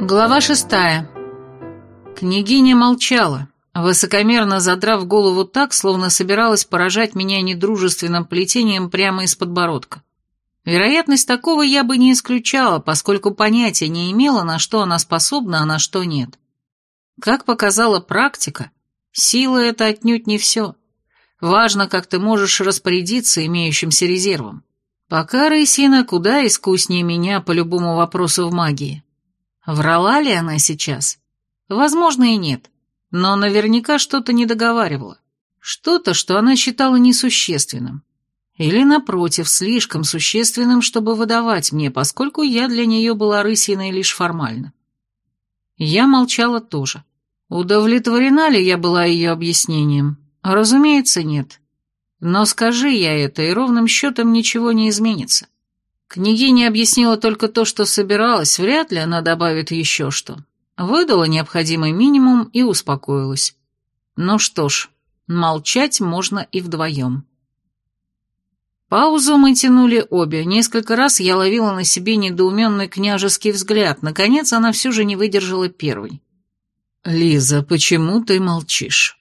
Глава шестая. Княгиня молчала, высокомерно задрав голову так, словно собиралась поражать меня недружественным плетением прямо из подбородка. Вероятность такого я бы не исключала, поскольку понятия не имела, на что она способна, а на что нет. Как показала практика, сила — это отнюдь не все. Важно, как ты можешь распорядиться имеющимся резервом. Пока Рейсина куда искуснее меня по любому вопросу в магии. Врала ли она сейчас? Возможно и нет, но наверняка что-то не договаривала. Что-то, что она считала несущественным. Или, напротив, слишком существенным, чтобы выдавать мне, поскольку я для нее была рысиной лишь формально. Я молчала тоже. Удовлетворена ли я была ее объяснением? Разумеется, нет. Но скажи я это, и ровным счетом ничего не изменится. Княгиня объяснила только то, что собиралась, вряд ли она добавит еще что. Выдала необходимый минимум и успокоилась. Ну что ж, молчать можно и вдвоем. Паузу мы тянули обе. Несколько раз я ловила на себе недоуменный княжеский взгляд. Наконец она все же не выдержала первой. «Лиза, почему ты молчишь?»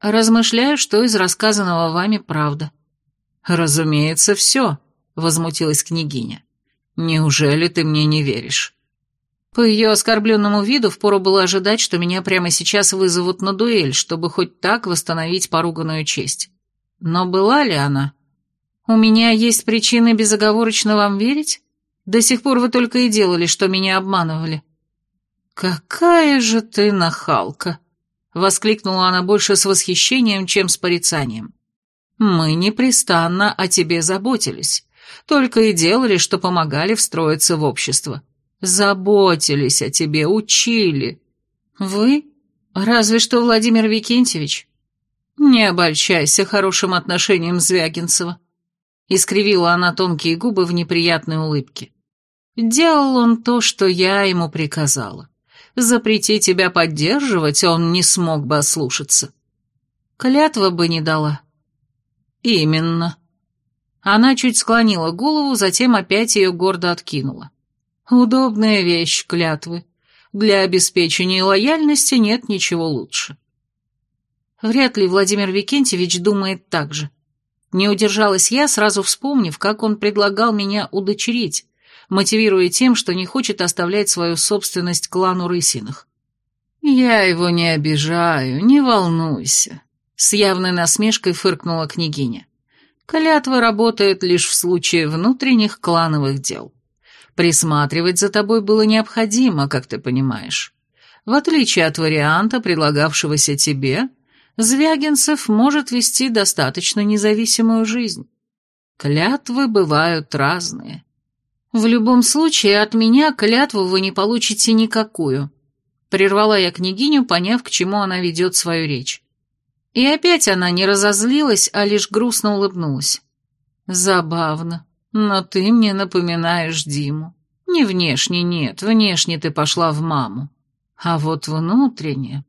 «Размышляю, что из рассказанного вами правда». «Разумеется, все», — возмутилась княгиня. «Неужели ты мне не веришь?» По ее оскорбленному виду впору было ожидать, что меня прямо сейчас вызовут на дуэль, чтобы хоть так восстановить поруганную честь. Но была ли она? У меня есть причины безоговорочно вам верить? До сих пор вы только и делали, что меня обманывали. «Какая же ты нахалка!» — воскликнула она больше с восхищением, чем с порицанием. «Мы непрестанно о тебе заботились, только и делали, что помогали встроиться в общество. Заботились о тебе, учили. Вы? Разве что Владимир Викентьевич. Не обольщайся хорошим отношением Звягинцева. Искривила она тонкие губы в неприятной улыбке. Делал он то, что я ему приказала. Запрети тебя поддерживать он не смог бы ослушаться. Клятва бы не дала. Именно. Она чуть склонила голову, затем опять ее гордо откинула. Удобная вещь, клятвы. Для обеспечения лояльности нет ничего лучше. Вряд ли Владимир Викентьевич думает так же. Не удержалась я, сразу вспомнив, как он предлагал меня удочерить, мотивируя тем, что не хочет оставлять свою собственность клану Рысиных. «Я его не обижаю, не волнуйся», — с явной насмешкой фыркнула княгиня. «Клятва работает лишь в случае внутренних клановых дел. Присматривать за тобой было необходимо, как ты понимаешь. В отличие от варианта, предлагавшегося тебе, Звягинцев может вести достаточно независимую жизнь. Клятвы бывают разные. В любом случае, от меня клятву вы не получите никакую. Прервала я княгиню, поняв, к чему она ведет свою речь. И опять она не разозлилась, а лишь грустно улыбнулась. Забавно, но ты мне напоминаешь Диму. Не внешне, нет, внешне ты пошла в маму. А вот внутренне...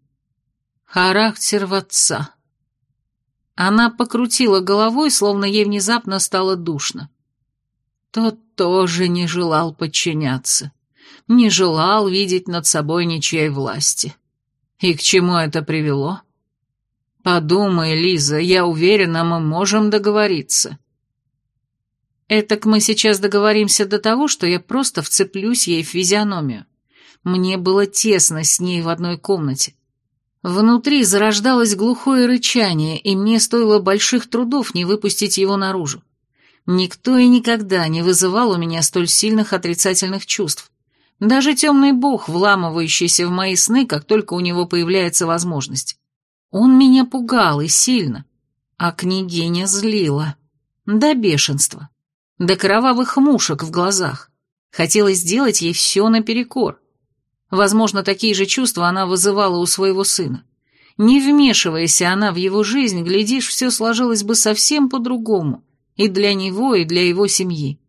Характер в отца. Она покрутила головой, словно ей внезапно стало душно. Тот тоже не желал подчиняться, не желал видеть над собой ничьей власти. И к чему это привело? Подумай, Лиза, я уверена, мы можем договориться. Этак мы сейчас договоримся до того, что я просто вцеплюсь ей в физиономию. Мне было тесно с ней в одной комнате. Внутри зарождалось глухое рычание, и мне стоило больших трудов не выпустить его наружу. Никто и никогда не вызывал у меня столь сильных отрицательных чувств. Даже темный бог, вламывающийся в мои сны, как только у него появляется возможность. Он меня пугал и сильно, а княгиня злила. До бешенства. До кровавых мушек в глазах. Хотелось сделать ей все наперекор. Возможно, такие же чувства она вызывала у своего сына. Не вмешиваясь она в его жизнь, глядишь, все сложилось бы совсем по-другому. И для него, и для его семьи.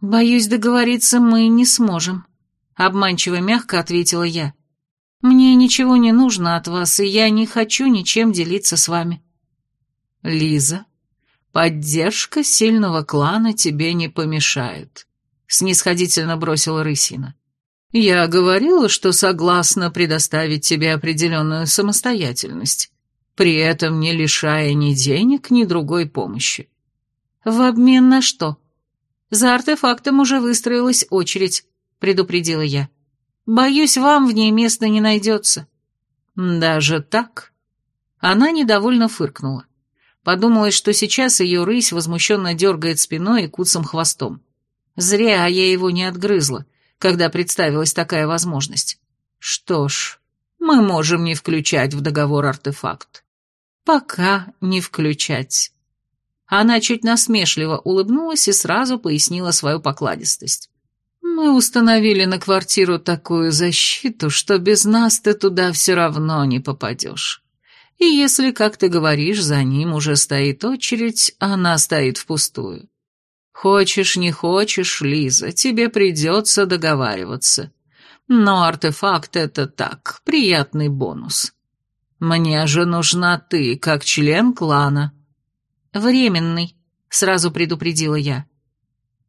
«Боюсь, договориться мы не сможем», — обманчиво мягко ответила я. «Мне ничего не нужно от вас, и я не хочу ничем делиться с вами». «Лиза, поддержка сильного клана тебе не помешает», — снисходительно бросила Рысина. Я говорила, что согласна предоставить тебе определенную самостоятельность, при этом не лишая ни денег, ни другой помощи. В обмен на что? За артефактом уже выстроилась очередь, предупредила я. Боюсь, вам в ней места не найдется. Даже так? Она недовольно фыркнула. Подумалось, что сейчас ее рысь возмущенно дергает спиной и куцым хвостом. Зря я его не отгрызла, когда представилась такая возможность. Что ж, мы можем не включать в договор артефакт. Пока не включать. Она чуть насмешливо улыбнулась и сразу пояснила свою покладистость. Мы установили на квартиру такую защиту, что без нас ты туда все равно не попадешь. И если, как ты говоришь, за ним уже стоит очередь, она стоит впустую. Хочешь, не хочешь, Лиза, тебе придется договариваться. Но артефакт — это так, приятный бонус. Мне же нужна ты, как член клана. Временный, сразу предупредила я.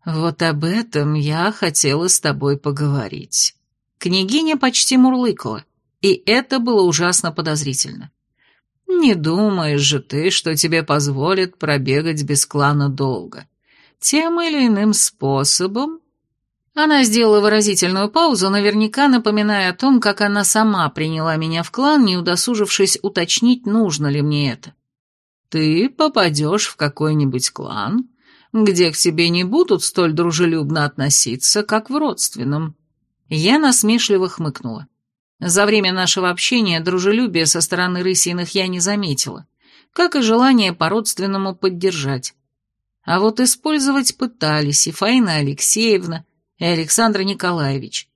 Вот об этом я хотела с тобой поговорить. Княгиня почти мурлыкала, и это было ужасно подозрительно. Не думаешь же ты, что тебе позволят пробегать без клана долго тем или иным способом...» Она сделала выразительную паузу, наверняка напоминая о том, как она сама приняла меня в клан, не удосужившись уточнить, нужно ли мне это. «Ты попадешь в какой-нибудь клан, где к тебе не будут столь дружелюбно относиться, как в родственном». Я насмешливо хмыкнула. За время нашего общения дружелюбия со стороны рысиных я не заметила, как и желание по-родственному поддержать. А вот использовать пытались и Фаина Алексеевна, и Александр Николаевич.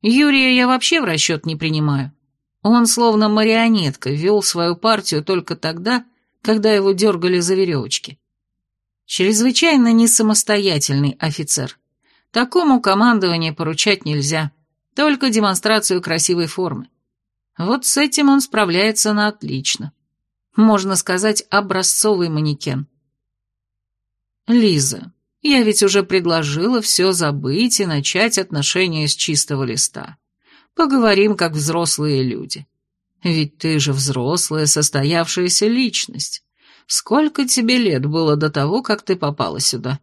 Юрия я вообще в расчет не принимаю. Он словно марионетка вел свою партию только тогда, когда его дергали за веревочки. Чрезвычайно не самостоятельный офицер. Такому командование поручать нельзя, только демонстрацию красивой формы. Вот с этим он справляется на отлично. Можно сказать, образцовый манекен. «Лиза, я ведь уже предложила все забыть и начать отношения с чистого листа. Поговорим, как взрослые люди. Ведь ты же взрослая, состоявшаяся личность. Сколько тебе лет было до того, как ты попала сюда?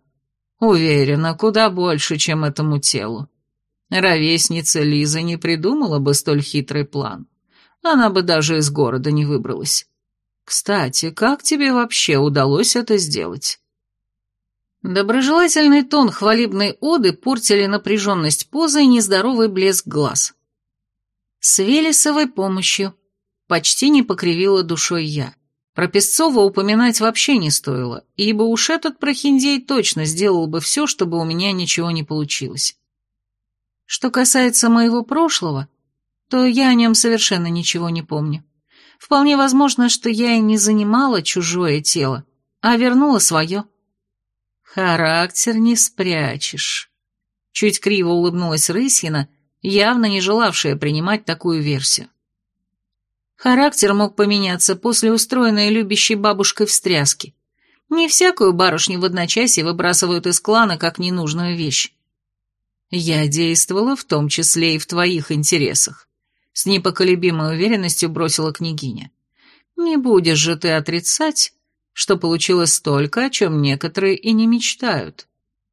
Уверена, куда больше, чем этому телу. Ровесница Лиза не придумала бы столь хитрый план. Она бы даже из города не выбралась. Кстати, как тебе вообще удалось это сделать?» Доброжелательный тон хвалебной оды портили напряженность позы и нездоровый блеск глаз. С Велесовой помощью почти не покривила душой я. Про Песцова упоминать вообще не стоило, ибо уж этот прохиндей точно сделал бы все, чтобы у меня ничего не получилось. Что касается моего прошлого, то я о нем совершенно ничего не помню. Вполне возможно, что я и не занимала чужое тело, а вернула свое. «Характер не спрячешь». Чуть криво улыбнулась Рысина, явно не желавшая принимать такую версию. Характер мог поменяться после устроенной любящей бабушкой встряски. Не всякую барышню в одночасье выбрасывают из клана как ненужную вещь. Я действовала в том числе и в твоих интересах. С непоколебимой уверенностью бросила княгиня. Не будешь же ты отрицать, что получилось столько, о чем некоторые и не мечтают.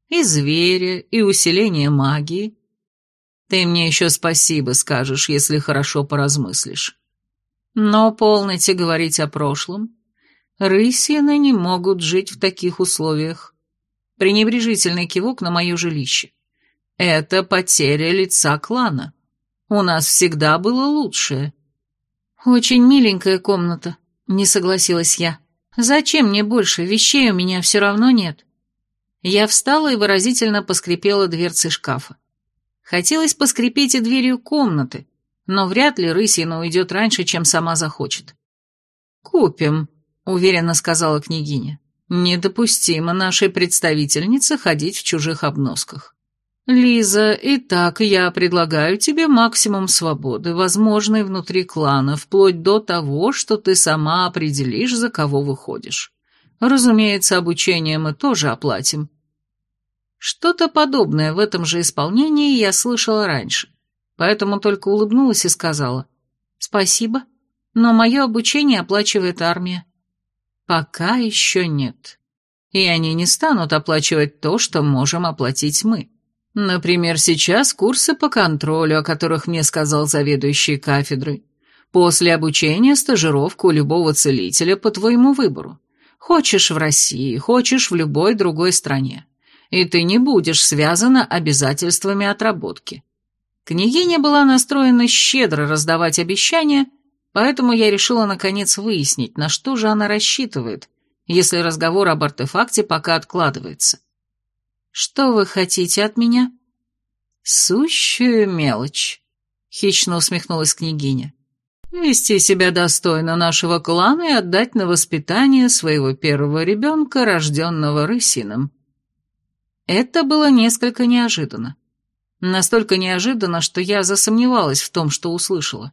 И зверя, и усиление магии. Ты мне еще спасибо скажешь, если хорошо поразмыслишь. Но полноте говорить о прошлом. Рысины не могут жить в таких условиях. Пренебрежительный кивок на мое жилище. Это потеря лица клана. У нас всегда было лучшее. Очень миленькая комната, не согласилась я. Зачем мне больше? Вещей у меня все равно нет. Я встала и выразительно поскрипела дверцей шкафа. Хотелось поскрипеть и дверью комнаты, но вряд ли Рысина уйдет раньше, чем сама захочет. «Купим», — уверенно сказала княгиня. «Недопустимо нашей представительнице ходить в чужих обносках». «Лиза, итак, я предлагаю тебе максимум свободы, возможной внутри клана, вплоть до того, что ты сама определишь, за кого выходишь. Разумеется, обучение мы тоже оплатим». Что-то подобное в этом же исполнении я слышала раньше. Поэтому только улыбнулась и сказала «Спасибо, но мое обучение оплачивает армия». «Пока еще нет. И они не станут оплачивать то, что можем оплатить мы. Например, сейчас курсы по контролю, о которых мне сказал заведующий кафедрой. После обучения стажировку любого целителя по твоему выбору. Хочешь в России, хочешь в любой другой стране. И ты не будешь связана обязательствами отработки. Княгиня была настроена щедро раздавать обещания, поэтому я решила наконец выяснить, на что же она рассчитывает, если разговор об артефакте пока откладывается. «Что вы хотите от меня?» «Сущую мелочь», — хищно усмехнулась княгиня. Вести себя достойно нашего клана и отдать на воспитание своего первого ребенка, рожденного рысином. Это было несколько неожиданно. Настолько неожиданно, что я засомневалась в том, что услышала.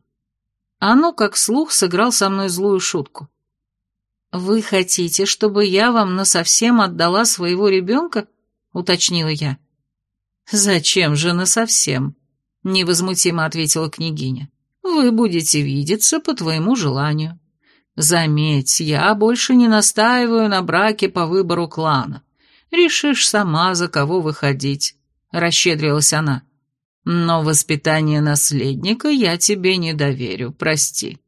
Оно, как слух, сыграл со мной злую шутку. «Вы хотите, чтобы я вам насовсем отдала своего ребенка?» — уточнила я. «Зачем же насовсем?» — невозмутимо ответила княгиня. Вы будете видеться по твоему желанию. Заметь, я больше не настаиваю на браке по выбору клана. Решишь сама, за кого выходить», — расщедрилась она. «Но воспитание наследника я тебе не доверю, прости».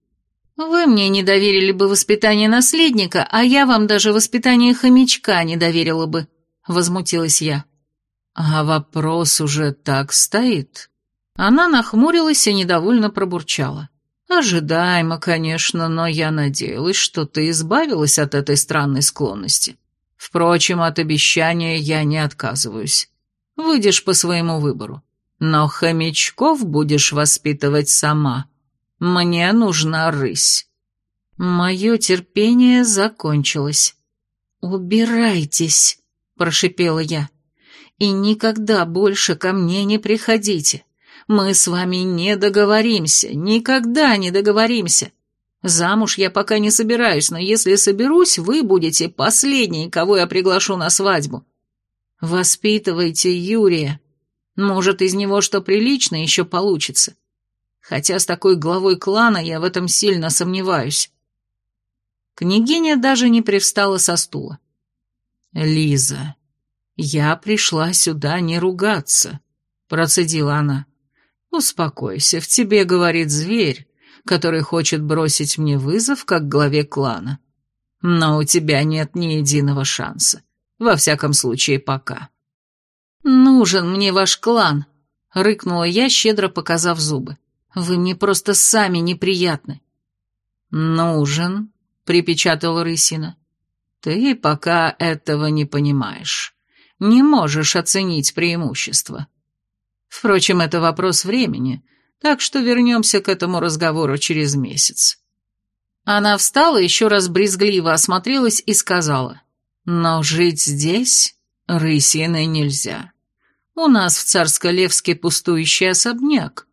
«Вы мне не доверили бы воспитание наследника, а я вам даже воспитание хомячка не доверила бы», — возмутилась я. «А вопрос уже так стоит», она нахмурилась и недовольно пробурчала. «Ожидаемо, конечно, но я надеялась, что ты избавилась от этой странной склонности. Впрочем, от обещания я не отказываюсь. Выйдешь по своему выбору. Но хомячков будешь воспитывать сама. Мне нужна рысь». Мое терпение закончилось. «Убирайтесь», — прошипела я, — «и никогда больше ко мне не приходите. Мы с вами не договоримся, никогда не договоримся. Замуж я пока не собираюсь, но если соберусь, вы будете последней, кого я приглашу на свадьбу. Воспитывайте Юрия. Может, из него что прилично еще получится. Хотя с такой главой клана я в этом сильно сомневаюсь. Княгиня даже не привстала со стула. «Лиза, я пришла сюда не ругаться», — процедила она. «Успокойся, в тебе говорит зверь, который хочет бросить мне вызов как главе клана. Но у тебя нет ни единого шанса. Во всяком случае, пока». «Нужен мне ваш клан», — рыкнула я, щедро показав зубы. «Вы мне просто сами неприятны». «Нужен», — припечатала Рысина. «Ты пока этого не понимаешь. Не можешь оценить преимущество. Впрочем, это вопрос времени, так что вернемся к этому разговору через месяц. Она встала, еще раз брезгливо осмотрелась и сказала, «Но жить здесь рысиной нельзя. У нас в Царско-Левске пустующий особняк.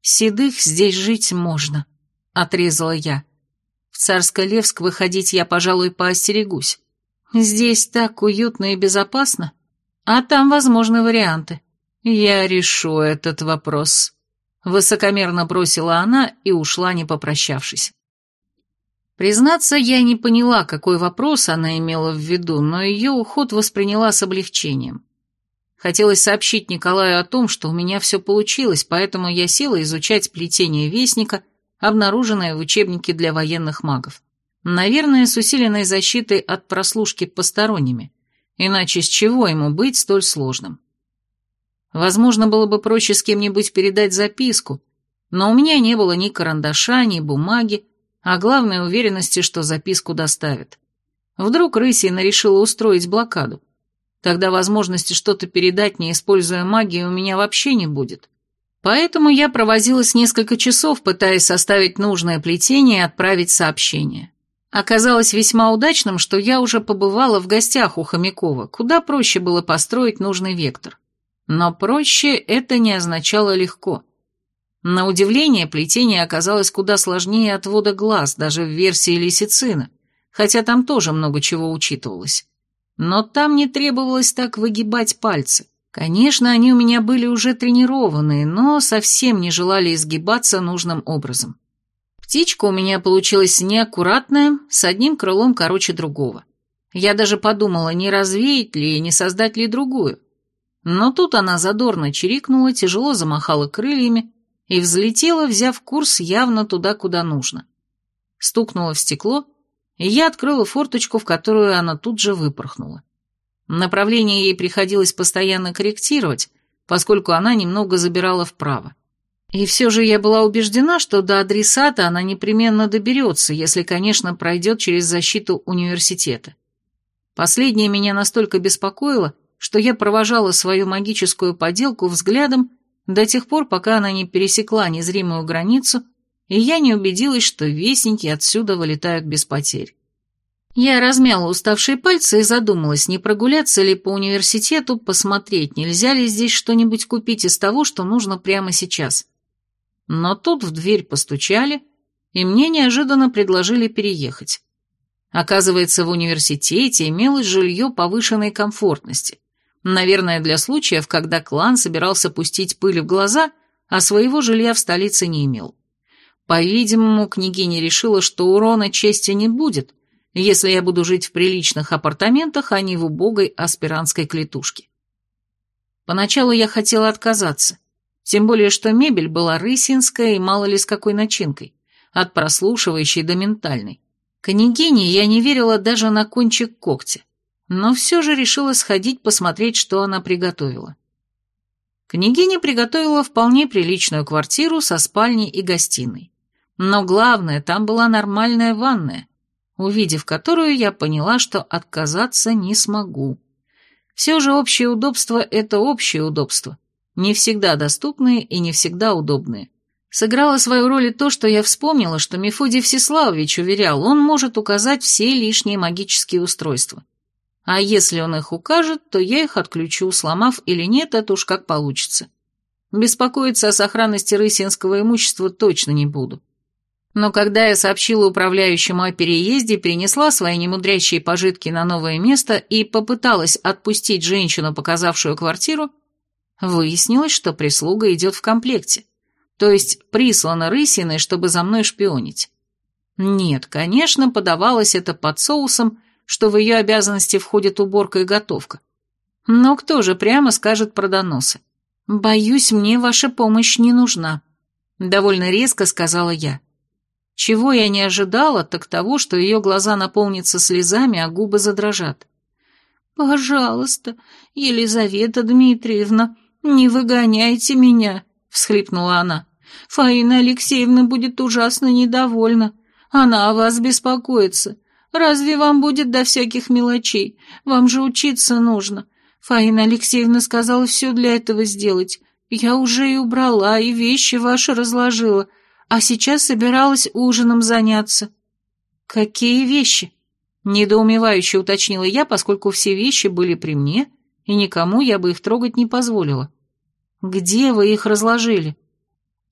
Седых здесь жить можно», — отрезала я. «В Царско-Левск выходить я, пожалуй, поостерегусь. Здесь так уютно и безопасно, а там возможны варианты». «Я решу этот вопрос», — высокомерно бросила она и ушла, не попрощавшись. Признаться, я не поняла, какой вопрос она имела в виду, но ее уход восприняла с облегчением. Хотелось сообщить Николаю о том, что у меня все получилось, поэтому я села изучать плетение вестника, обнаруженное в учебнике для военных магов. Наверное, с усиленной защитой от прослушки посторонними, иначе с чего ему быть столь сложным? Возможно, было бы проще с кем-нибудь передать записку, но у меня не было ни карандаша, ни бумаги, а главной уверенности, что записку доставят. Вдруг Рысина решила устроить блокаду. Тогда возможности что-то передать, не используя магию, у меня вообще не будет. Поэтому я провозилась несколько часов, пытаясь составить нужное плетение и отправить сообщение. Оказалось весьма удачным, что я уже побывала в гостях у Хомякова, куда проще было построить нужный вектор. Но проще это не означало легко. На удивление, плетение оказалось куда сложнее отвода глаз, даже в версии лисицина, хотя там тоже много чего учитывалось. Но там не требовалось так выгибать пальцы. Конечно, они у меня были уже тренированные, но совсем не желали изгибаться нужным образом. Птичка у меня получилась неаккуратная, с одним крылом короче другого. Я даже подумала, не развеять ли и не создать ли другую. Но тут она задорно чирикнула, тяжело замахала крыльями и взлетела, взяв курс явно туда, куда нужно. Стукнула в стекло, и я открыла форточку, в которую она тут же выпорхнула. Направление ей приходилось постоянно корректировать, поскольку она немного забирала вправо. И все же я была убеждена, что до адресата она непременно доберется, если, конечно, пройдет через защиту университета. Последнее меня настолько беспокоило, что я провожала свою магическую поделку взглядом до тех пор, пока она не пересекла незримую границу, и я не убедилась, что вестники отсюда вылетают без потерь. Я размяла уставшие пальцы и задумалась, не прогуляться ли по университету, посмотреть, нельзя ли здесь что-нибудь купить из того, что нужно прямо сейчас. Но тут в дверь постучали, и мне неожиданно предложили переехать. Оказывается, в университете имелось жилье повышенной комфортности. Наверное, для случаев, когда клан собирался пустить пыль в глаза, а своего жилья в столице не имел. По-видимому, княгиня решила, что урона чести не будет, если я буду жить в приличных апартаментах, а не в убогой аспирантской клетушке. Поначалу я хотела отказаться, тем более, что мебель была рысинская и мало ли с какой начинкой, от прослушивающей до ментальной. Княгине я не верила даже на кончик когтя но все же решила сходить посмотреть, что она приготовила. Княгиня приготовила вполне приличную квартиру со спальней и гостиной. Но главное, там была нормальная ванная, увидев которую я поняла, что отказаться не смогу. Все же общее удобство – это общее удобство, не всегда доступные и не всегда удобные. Сыграло свою роль и то, что я вспомнила, что Мефодий Всеславович уверял, он может указать все лишние магические устройства. А если он их укажет, то я их отключу, сломав или нет, это уж как получится. Беспокоиться о сохранности рысинского имущества точно не буду. Но когда я сообщила управляющему о переезде, перенесла свои немудрящие пожитки на новое место и попыталась отпустить женщину, показавшую квартиру, выяснилось, что прислуга идет в комплекте, то есть прислана рысиной, чтобы за мной шпионить. Нет, конечно, подавалось это под соусом, что в ее обязанности входит уборка и готовка. Но кто же прямо скажет про доносы? «Боюсь, мне ваша помощь не нужна», — довольно резко сказала я. Чего я не ожидала, так того, что ее глаза наполнятся слезами, а губы задрожат. «Пожалуйста, Елизавета Дмитриевна, не выгоняйте меня», — всхлипнула она. «Фаина Алексеевна будет ужасно недовольна. Она о вас беспокоится. Разве вам будет до всяких мелочей? Вам же учиться нужно. Фаина Алексеевна сказала все для этого сделать. Я уже и убрала, и вещи ваши разложила, а сейчас собиралась ужином заняться». «Какие вещи?» — недоумевающе уточнила я, поскольку все вещи были при мне, и никому я бы их трогать не позволила. «Где вы их разложили?»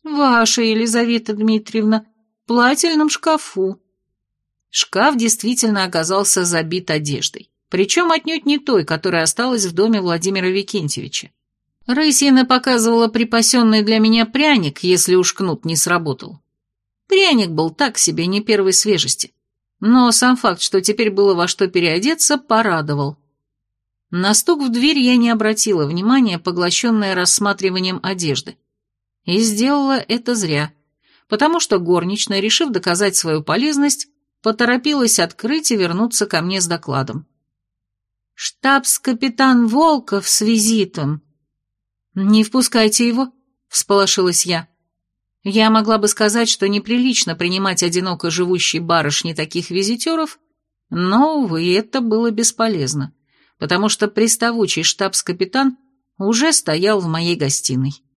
«Ваша, Елизавета Дмитриевна, в плательном шкафу», Шкаф действительно оказался забит одеждой, причем отнюдь не той, которая осталась в доме Владимира Викентьевича. Рысина показывала припасенный для меня пряник, если уж кнут не сработал. Пряник был так себе, не первой свежести. Но сам факт, что теперь было во что переодеться, порадовал. На стук в дверь я не обратила внимания, поглощенная рассматриванием одежды. И сделала это зря, потому что горничная, решив доказать свою полезность, поторопилась открыть и вернуться ко мне с докладом. «Штабс-капитан Волков с визитом». «Не впускайте его», — всполошилась я. Я могла бы сказать, что неприлично принимать одиноко живущей барышни таких визитеров, но, увы, это было бесполезно, потому что приставучий штабс-капитан уже стоял в моей гостиной.